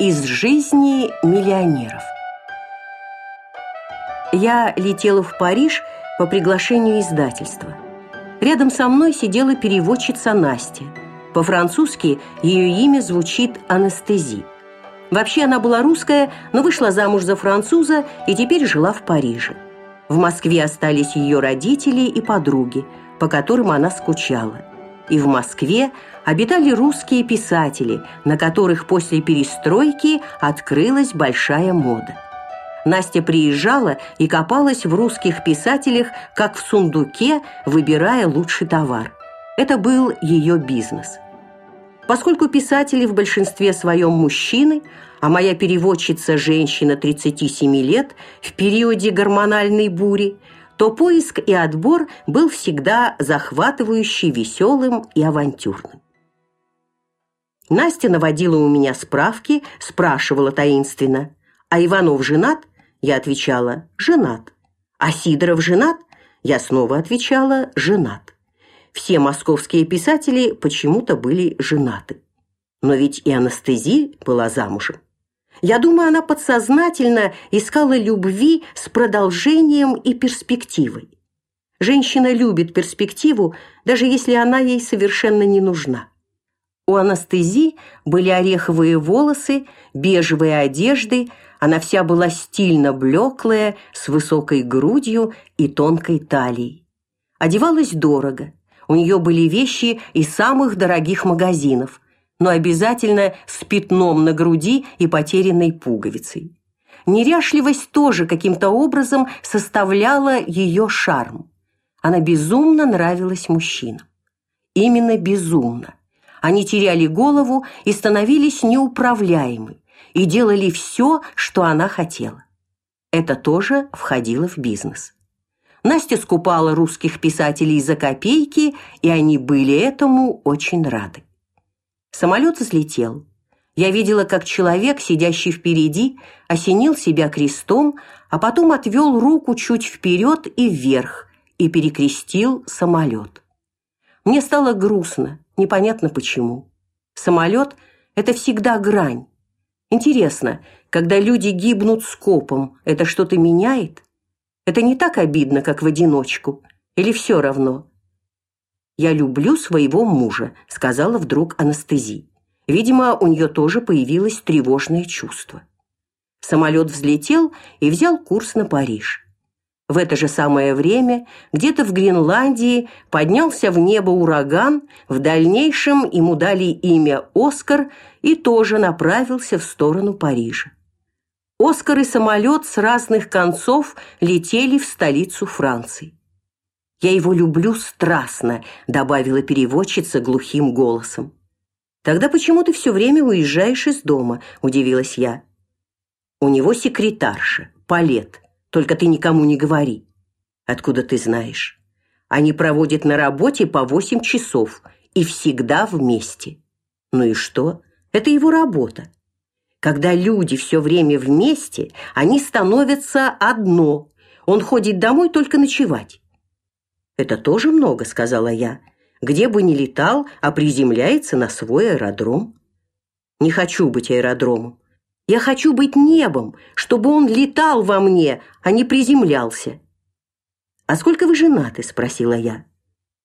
Из жизни миллионеров. Я летела в Париж по приглашению издательства. Рядом со мной сидела переводчица Настя. По-французски ее имя звучит Анестези. Вообще она была русская, но вышла замуж за француза и теперь жила в Париже. В Москве остались ее родители и подруги, по которым она скучала и в Москве обитали русские писатели, на которых после перестройки открылась большая мода. Настя приезжала и копалась в русских писателях, как в сундуке, выбирая лучший товар. Это был ее бизнес. Поскольку писатели в большинстве своем мужчины, а моя переводчица женщина 37 лет в периоде гормональной бури – то поиск и отбор был всегда захватывающе веселым и авантюрным. Настя наводила у меня справки, спрашивала таинственно: "А Иванов женат?" Я отвечала: "Женат". "А Сидоров женат?" Я снова отвечала: "Женат". Все московские писатели почему-то были женаты. Но ведь и Анастезия была замужем. Я думаю, она подсознательно искала любви с продолжением и перспективой. Женщина любит перспективу, даже если она ей совершенно не нужна. У Анастезии были ореховые волосы, бежевые одежды, она вся была стильно блеклая, с высокой грудью и тонкой талией. Одевалась дорого. У нее были вещи из самых дорогих магазинов – но обязательно с пятном на груди и потерянной пуговицей. Неряшливость тоже каким-то образом составляла ее шарм. Она безумно нравилась мужчинам. Именно безумно. Они теряли голову и становились неуправляемы и делали все, что она хотела. Это тоже входило в бизнес. Настя скупала русских писателей за копейки, и они были этому очень рады. Самолет взлетел. Я видела, как человек, сидящий впереди, осенил себя крестом, а потом отвел руку чуть вперед и вверх и перекрестил самолет. Мне стало грустно, непонятно почему. Самолет – это всегда грань. Интересно, когда люди гибнут скопом, это что-то меняет? Это не так обидно, как в одиночку? Или все равно? «Я люблю своего мужа», — сказала вдруг Анастезия. Видимо, у нее тоже появилось тревожное чувство. Самолет взлетел и взял курс на Париж. В это же самое время где-то в Гренландии поднялся в небо ураган, в дальнейшем ему дали имя Оскар и тоже направился в сторону Парижа. Оскар и самолет с разных концов летели в столицу Франции. Я его люблю страстно, добавила переводчица глухим голосом. Тогда почему ты все время уезжаешь из дома? удивилась я. У него секретарша, Палет. Только ты никому не говори. Откуда ты знаешь? Они проводят на работе по восемь часов и всегда вместе. Ну и что? Это его работа. Когда люди все время вместе, они становятся одно. Он ходит домой только ночевать. Это тоже много, сказала я. Где бы ни летал, а приземляется на свой аэродром. Не хочу быть аэродромом. Я хочу быть небом, чтобы он летал во мне, а не приземлялся. А сколько вы женаты, спросила я.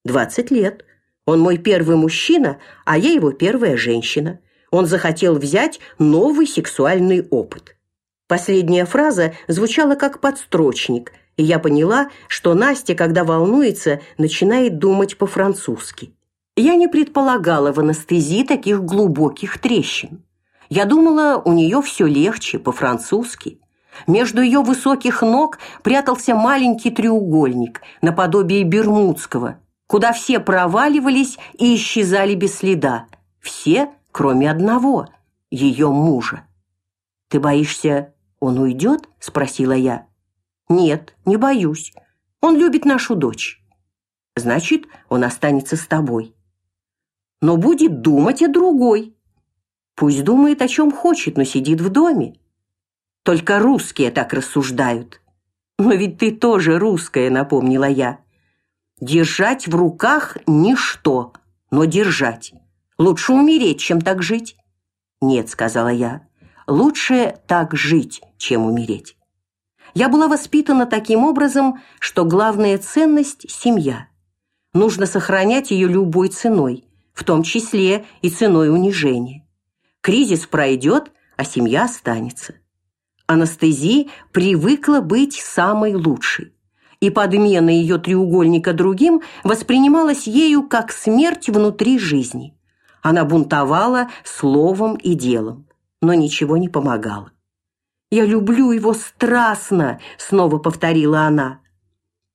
«Двадцать лет. Он мой первый мужчина, а я его первая женщина. Он захотел взять новый сексуальный опыт. Последняя фраза звучала как подстрочник, и я поняла, что Настя, когда волнуется, начинает думать по-французски. Я не предполагала в анестезии таких глубоких трещин. Я думала, у нее все легче по-французски. Между ее высоких ног прятался маленький треугольник, наподобие бермудского, куда все проваливались и исчезали без следа. Все, кроме одного, ее мужа. «Ты боишься, он уйдет?» – спросила я. Нет, не боюсь. Он любит нашу дочь. Значит, он останется с тобой. Но будет думать о другой. Пусть думает о чем хочет, но сидит в доме. Только русские так рассуждают. Но ведь ты тоже русская, напомнила я. Держать в руках ничто, но держать. Лучше умереть, чем так жить. Нет, сказала я. Лучше так жить, чем умереть. Я была воспитана таким образом, что главная ценность – семья. Нужно сохранять ее любой ценой, в том числе и ценой унижения. Кризис пройдет, а семья останется. Анестезия привыкла быть самой лучшей, и подмена ее треугольника другим воспринималась ею как смерть внутри жизни. Она бунтовала словом и делом, но ничего не помогало. «Я люблю его страстно», — снова повторила она.